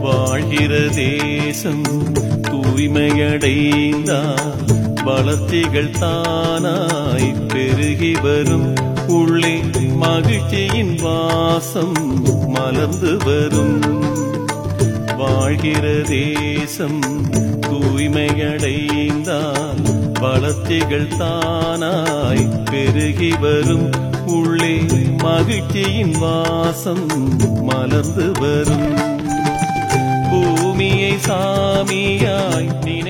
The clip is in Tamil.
வாழ்கிற தேசம் தூய்மையடைந்தால் வளர்ச்சிகள் தானாய் பெருகி வரும். உள்ளே மகிழ்ச்சியின் வாசம் மலர்ந்து வரும். வாழ்கிற தேசம் தூய்மையடைந்தால் வளர்ச்சிகள் தானாய் பெருகி வரும். உள்ளே மகிழ்ச்சியின் வாசம் மலர்ந்து வரும். சாமியாய் நினை